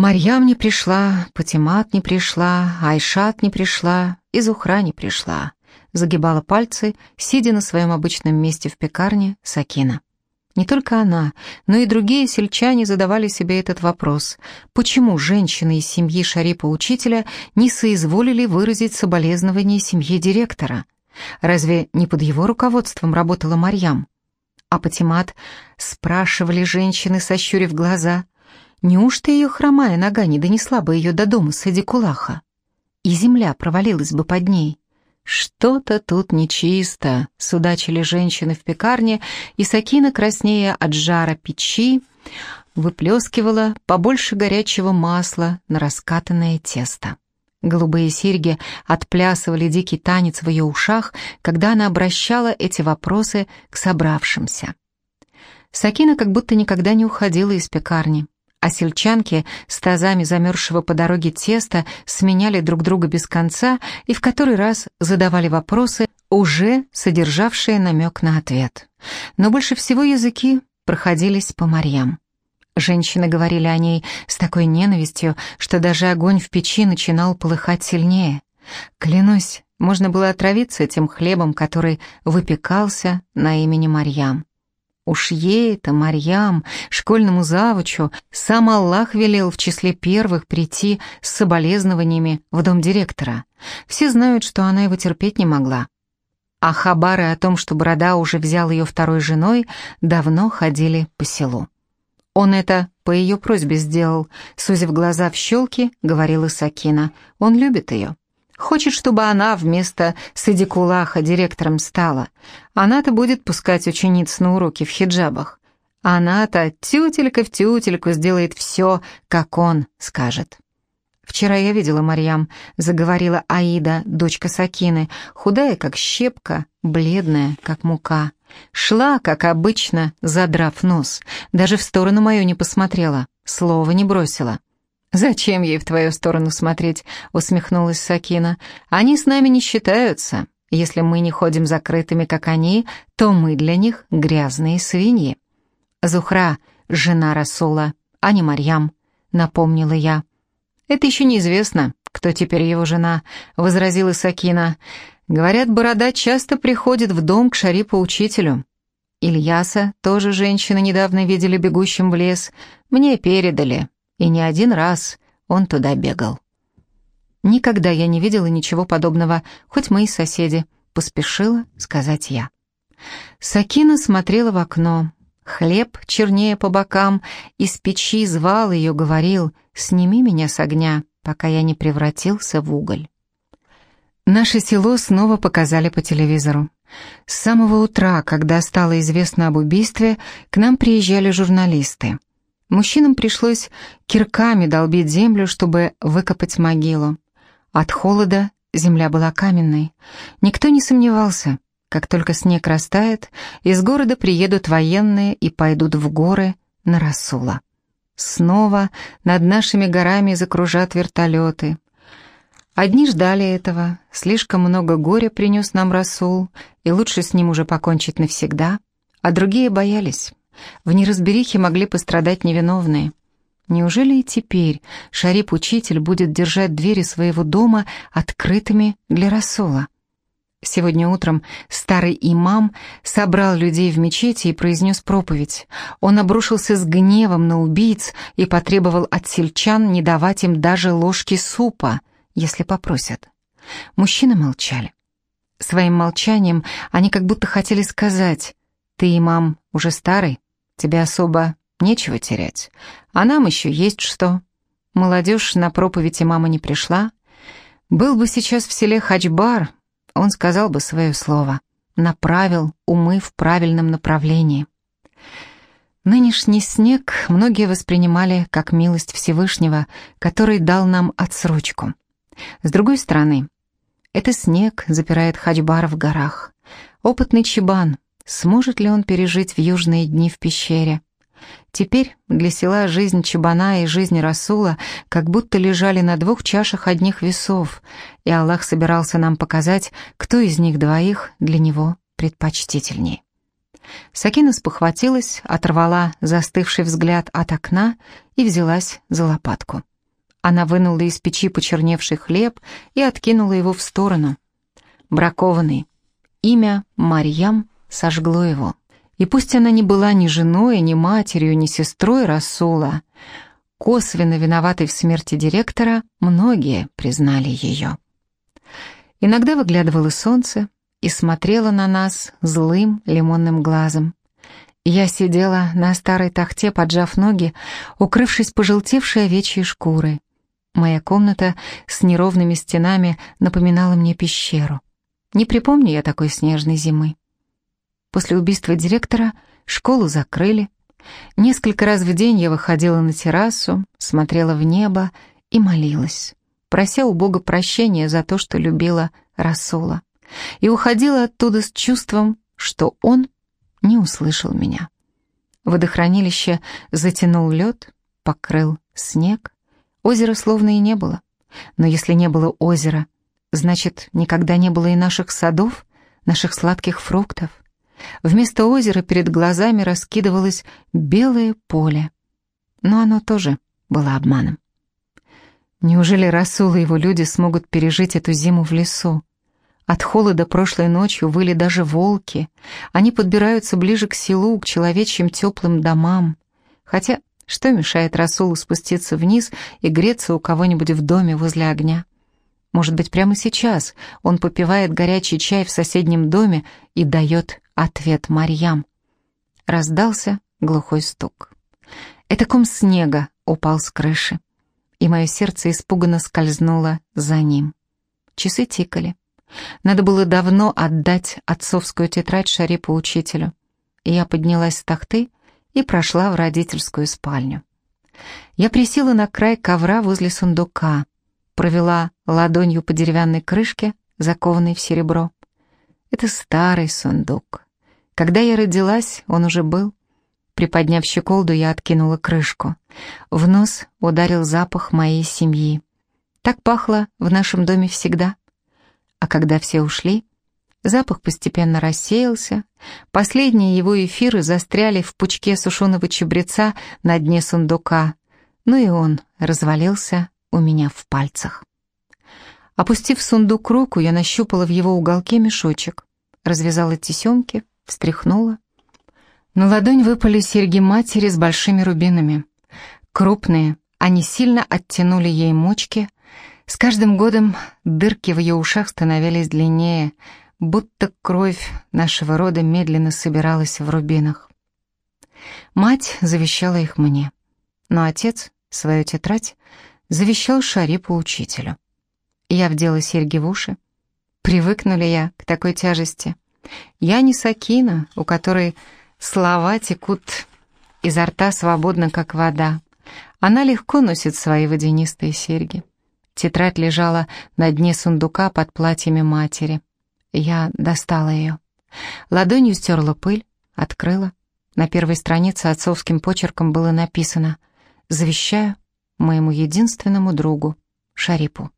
Марьям не пришла, Патимат не пришла, Айшат не пришла, и Зухра не пришла. Загибала пальцы, сидя на своем обычном месте в пекарне, Сакина. Не только она, но и другие сельчане задавали себе этот вопрос. Почему женщины из семьи Шарипа-учителя не соизволили выразить соболезнование семье директора? Разве не под его руководством работала Марьям? А Патимат спрашивали женщины, сощурив глаза. Неужто ее хромая нога не донесла бы ее до дома Садикулаха? И земля провалилась бы под ней. «Что-то тут нечисто», — судачили женщины в пекарне, и Сакина, краснея от жара печи, выплескивала побольше горячего масла на раскатанное тесто. Голубые серьги отплясывали дикий танец в ее ушах, когда она обращала эти вопросы к собравшимся. Сакина как будто никогда не уходила из пекарни а сельчанки с тазами замерзшего по дороге теста сменяли друг друга без конца и в который раз задавали вопросы, уже содержавшие намек на ответ. Но больше всего языки проходились по морям. Женщины говорили о ней с такой ненавистью, что даже огонь в печи начинал полыхать сильнее. Клянусь, можно было отравиться этим хлебом, который выпекался на имени Марьям. Уж ей-то, Марьям, школьному завучу, сам Аллах велел в числе первых прийти с соболезнованиями в дом директора. Все знают, что она его терпеть не могла. А хабары о том, что Борода уже взял ее второй женой, давно ходили по селу. Он это по ее просьбе сделал, сузив глаза в щелки, говорила Сакина. Он любит ее. Хочет, чтобы она вместо Садикулаха директором стала. Она-то будет пускать учениц на уроки в хиджабах. Она-то тютелька в тютельку сделает все, как он скажет. «Вчера я видела Марьям», — заговорила Аида, дочка Сакины, худая, как щепка, бледная, как мука. Шла, как обычно, задрав нос, даже в сторону мою не посмотрела, слова не бросила. «Зачем ей в твою сторону смотреть?» — усмехнулась Сакина. «Они с нами не считаются. Если мы не ходим закрытыми, как они, то мы для них грязные свиньи». «Зухра, жена Расула, а не Марьям», — напомнила я. «Это еще неизвестно, кто теперь его жена», — возразила Сакина. «Говорят, Борода часто приходит в дом к Шарипу-учителю». Ильяса тоже женщины недавно видели бегущим в лес. Мне передали, и не один раз он туда бегал. Никогда я не видела ничего подобного, хоть мы и соседи, поспешила сказать я. Сакина смотрела в окно. Хлеб, чернее по бокам, из печи звал ее, говорил, «Сними меня с огня, пока я не превратился в уголь». Наше село снова показали по телевизору. С самого утра, когда стало известно об убийстве, к нам приезжали журналисты. Мужчинам пришлось кирками долбить землю, чтобы выкопать могилу. От холода земля была каменной. Никто не сомневался, как только снег растает, из города приедут военные и пойдут в горы на Расула. Снова над нашими горами закружат вертолеты. Одни ждали этого, слишком много горя принес нам Расул, и лучше с ним уже покончить навсегда, а другие боялись. В неразберихе могли пострадать невиновные. Неужели и теперь Шарип-учитель будет держать двери своего дома открытыми для рассола? Сегодня утром старый имам собрал людей в мечети и произнес проповедь. Он обрушился с гневом на убийц и потребовал от сельчан не давать им даже ложки супа, если попросят. Мужчины молчали. Своим молчанием они как будто хотели сказать «Ты, имам, уже старый, Тебе особо нечего терять. А нам еще есть что. Молодежь на проповеди мама не пришла. Был бы сейчас в селе Хачбар, он сказал бы свое слово. Направил умы в правильном направлении. Нынешний снег многие воспринимали как милость Всевышнего, который дал нам отсрочку. С другой стороны, это снег запирает Хачбар в горах. Опытный чебан, Сможет ли он пережить в южные дни в пещере? Теперь для села жизнь Чабана и жизнь Расула как будто лежали на двух чашах одних весов, и Аллах собирался нам показать, кто из них двоих для него предпочтительней. Сакина спохватилась, оторвала застывший взгляд от окна и взялась за лопатку. Она вынула из печи почерневший хлеб и откинула его в сторону. Бракованный. Имя Марьям сожгло его. И пусть она не была ни женой, ни матерью, ни сестрой Расула, косвенно виноватой в смерти директора, многие признали ее. Иногда выглядывало солнце и смотрело на нас злым лимонным глазом. Я сидела на старой тахте, поджав ноги, укрывшись пожелтевшей овечьей шкурой. Моя комната с неровными стенами напоминала мне пещеру. Не припомню я такой снежной зимы. После убийства директора школу закрыли. Несколько раз в день я выходила на террасу, смотрела в небо и молилась, прося у Бога прощения за то, что любила Расула, и уходила оттуда с чувством, что он не услышал меня. Водохранилище затянул лед, покрыл снег, озера словно и не было. Но если не было озера, значит, никогда не было и наших садов, наших сладких фруктов. Вместо озера перед глазами раскидывалось белое поле. Но оно тоже было обманом. Неужели Расул и его люди смогут пережить эту зиму в лесу? От холода прошлой ночью выли даже волки. Они подбираются ближе к селу, к человечьим теплым домам. Хотя что мешает Расулу спуститься вниз и греться у кого-нибудь в доме возле огня? Может быть, прямо сейчас он попивает горячий чай в соседнем доме и дает ответ Марьям. Раздался глухой стук. Это ком снега упал с крыши, и мое сердце испуганно скользнуло за ним. Часы тикали. Надо было давно отдать отцовскую тетрадь Шарипу учителю. Я поднялась с тахты и прошла в родительскую спальню. Я присела на край ковра возле сундука, провела ладонью по деревянной крышке, закованной в серебро. Это старый сундук. Когда я родилась, он уже был. Приподняв щеколду, я откинула крышку. В нос ударил запах моей семьи. Так пахло в нашем доме всегда. А когда все ушли, запах постепенно рассеялся, последние его эфиры застряли в пучке сушеного чабреца на дне сундука, ну и он развалился у меня в пальцах. Опустив сундук руку, я нащупала в его уголке мешочек, развязала тесемки, встряхнула. На ладонь выпали серьги матери с большими рубинами. Крупные, они сильно оттянули ей мочки — с каждым годом дырки в ее ушах становились длиннее, будто кровь нашего рода медленно собиралась в рубинах. Мать завещала их мне, но отец свою тетрадь завещал Шарипу учителю. Я вдела серьги в уши. Привыкну ли я к такой тяжести? Я не Сакина, у которой слова текут изо рта свободно, как вода. Она легко носит свои водянистые серьги. Тетрадь лежала на дне сундука под платьями матери. Я достала ее. Ладонью стерла пыль, открыла. На первой странице отцовским почерком было написано «Завещаю моему единственному другу, Шарипу».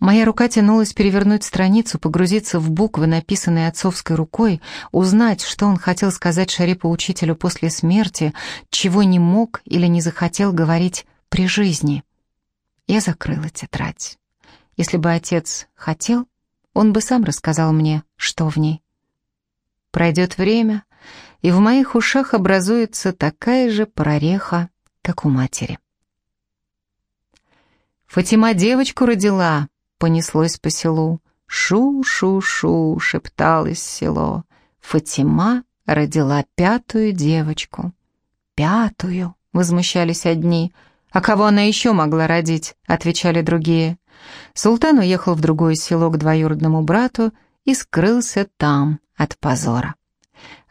Моя рука тянулась перевернуть страницу, погрузиться в буквы, написанные отцовской рукой, узнать, что он хотел сказать Шарипу учителю после смерти, чего не мог или не захотел говорить при жизни. Я закрыла тетрадь. Если бы отец хотел, он бы сам рассказал мне, что в ней. Пройдет время, и в моих ушах образуется такая же прореха, как у матери. «Фатима девочку родила», — понеслось по селу. «Шу-шу-шу», — шепталось село. Фатима родила пятую девочку. «Пятую», — возмущались одни, — «А кого она еще могла родить?» — отвечали другие. Султан уехал в другое село к двоюродному брату и скрылся там от позора.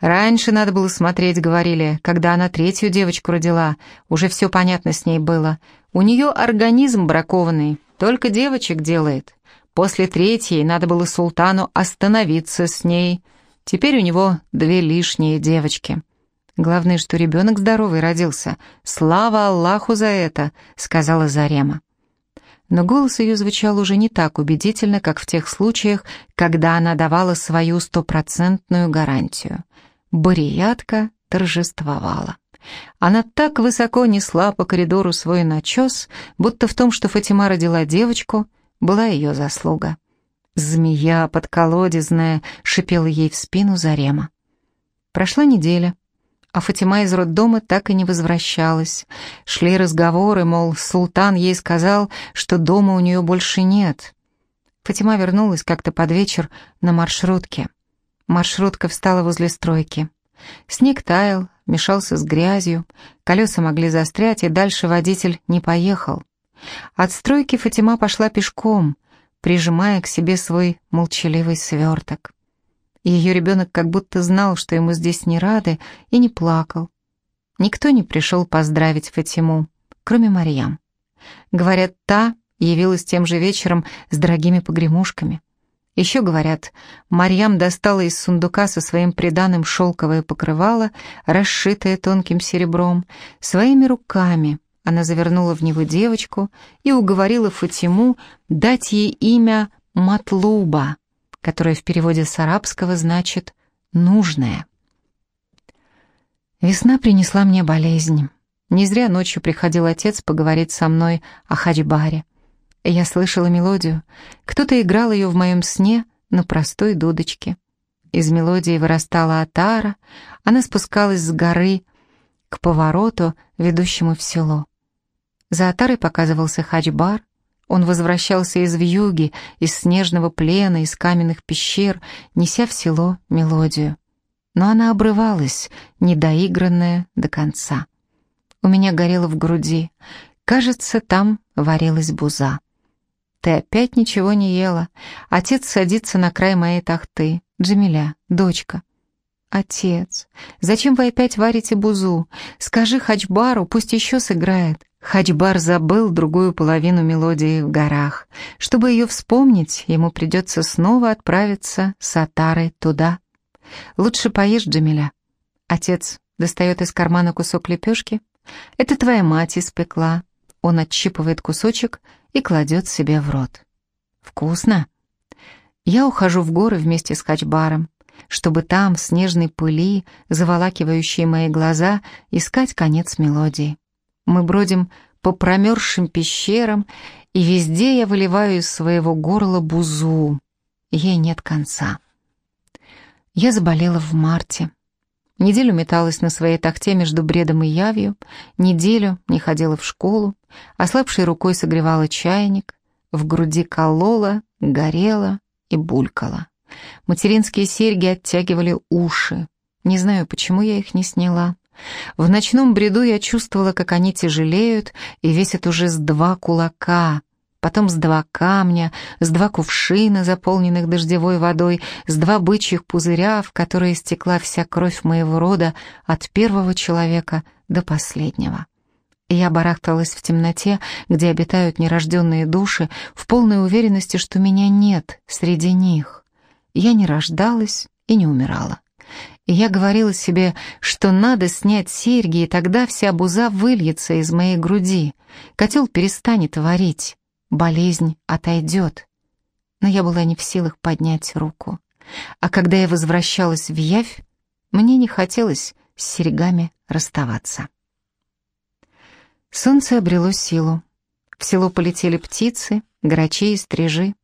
Раньше надо было смотреть, говорили, когда она третью девочку родила, уже все понятно с ней было. У нее организм бракованный, только девочек делает. После третьей надо было султану остановиться с ней. Теперь у него две лишние девочки. Главное, что ребенок здоровый родился. Слава Аллаху за это, сказала Зарема. но голос ее звучал уже не так убедительно, как в тех случаях, когда она давала свою стопроцентную гарантию. Бариятка торжествовала. Она так высоко несла по коридору свой начес, будто в том, что Фатима родила девочку, была ее заслуга. «Змея подколодезная!» — шипела ей в спину Зарема. Прошла неделя, а Фатима из роддома так и не возвращалась. Шли разговоры, мол, султан ей сказал, что дома у нее больше нет. Фатима вернулась как-то под вечер на маршрутке. Маршрутка встала возле стройки. Снег таял, мешался с грязью, колеса могли застрять, и дальше водитель не поехал. От стройки Фатима пошла пешком, прижимая к себе свой молчаливый сверток. Ее ребенок как будто знал, что ему здесь не рады, и не плакал. Никто не пришел поздравить Фатиму, кроме Марьям. Говорят, та явилась тем же вечером с дорогими погремушками. Еще говорят, Марьям достала из сундука со своим приданым шелковое покрывало, расшитое тонким серебром. Своими руками она завернула в него девочку и уговорила Фатиму дать ей имя Матлуба, которое в переводе с арабского значит «нужное». Весна принесла мне болезнь. Не зря ночью приходил отец поговорить со мной о хаджбаре. Я слышала мелодию. Кто-то играл ее в моем сне на простой дудочке. Из мелодии вырастала атара, она спускалась с горы к повороту, ведущему в село. За отарой показывался хаджбар, он возвращался из вьюги, из снежного плена, из каменных пещер, неся в село мелодию. Но она обрывалась, недоигранная до конца. У меня горело в груди. Кажется, там варилась буза. «Ты опять ничего не ела. Отец садится на край моей тахты. Джамиля, дочка». «Отец, зачем вы опять варите бузу? Скажи Хачбару, пусть еще сыграет». Хаджбар забыл другую половину мелодии в горах. Чтобы ее вспомнить, ему придется снова отправиться с Атарой туда. Лучше поешь, Джамиля. Отец достает из кармана кусок лепешки. Это твоя мать испекла. Он отщипывает кусочек и кладет себе в рот. Вкусно. Я ухожу в горы вместе с Хаджбаром, чтобы там, в снежной пыли, заволакивающей мои глаза, искать конец мелодии. Мы бродим по промерзшим пещерам, и везде я выливаю из своего горла бузу. Ей нет конца. Я заболела в марте. Неделю металась на своей тахте между бредом и явью, неделю не ходила в школу, ослабшей рукой согревала чайник, в груди колола, горела и булькала. Материнские серьги оттягивали уши. Не знаю, почему я их не сняла. В ночном бреду я чувствовала, как они тяжелеют и весят уже с два кулака, потом с два камня, с два кувшина, заполненных дождевой водой, с два бычьих пузыря, в которые стекла вся кровь моего рода от первого человека до последнего. я барахталась в темноте, где обитают нерожденные души, в полной уверенности, что меня нет среди них. Я не рождалась и не умирала я говорила себе, что надо снять серьги, и тогда вся буза выльется из моей груди. Котел перестанет варить, болезнь отойдет. Но я была не в силах поднять руку. А когда я возвращалась в явь, мне не хотелось с серьгами расставаться. Солнце обрело силу. В село полетели птицы, грачи и стрижи.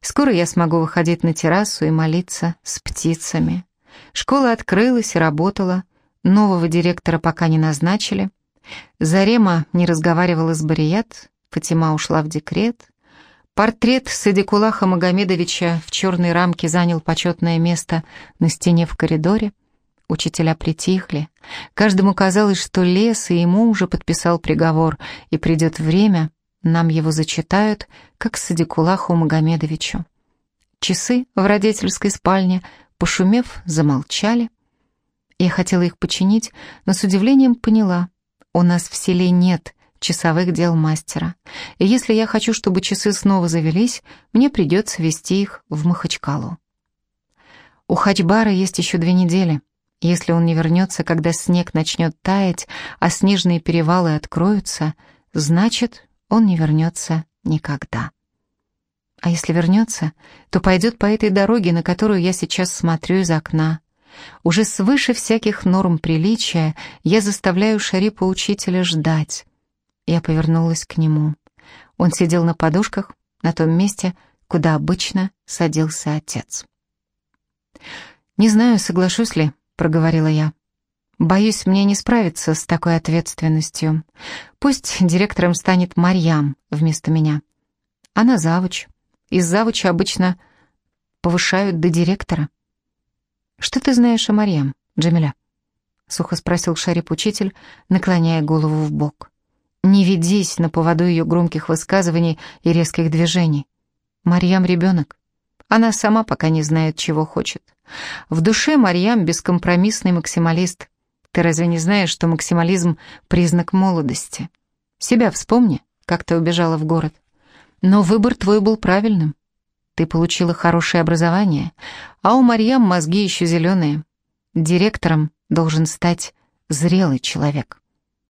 Скоро я смогу выходить на террасу и молиться с птицами. Школа открылась и работала, нового директора пока не назначили. Зарема не разговаривала с Барият, Фатима ушла в декрет. Портрет Садикулаха Магомедовича в черной рамке занял почетное место на стене в коридоре. Учителя притихли. Каждому казалось, что лес и ему уже подписал приговор, и придет время, нам его зачитают, как Садикулаху Магомедовичу. Часы в родительской спальне Пошумев, замолчали. Я хотела их починить, но с удивлением поняла, у нас в селе нет часовых дел мастера. И если я хочу, чтобы часы снова завелись, мне придется вести их в Махачкалу. У Хачбара есть еще две недели. Если он не вернется, когда снег начнет таять, а снежные перевалы откроются, значит, он не вернется никогда. А если вернется, то пойдет по этой дороге, на которую я сейчас смотрю из окна. Уже свыше всяких норм приличия я заставляю Шарипа учителя ждать. Я повернулась к нему. Он сидел на подушках, на том месте, куда обычно садился отец. «Не знаю, соглашусь ли», — проговорила я. «Боюсь, мне не справиться с такой ответственностью. Пусть директором станет Марьям вместо меня. Она завуч. Из завуча обычно повышают до директора». «Что ты знаешь о Марьям, Джамиля?» — сухо спросил Шарип-учитель, наклоняя голову в бок. «Не ведись на поводу ее громких высказываний и резких движений. Марьям — ребенок. Она сама пока не знает, чего хочет. В душе Марьям бескомпромиссный максималист. Ты разве не знаешь, что максимализм — признак молодости? Себя вспомни, как ты убежала в город. Но выбор твой был правильным. Ты получила хорошее образование, а у Марьям мозги еще зеленые. Директором должен стать зрелый человек.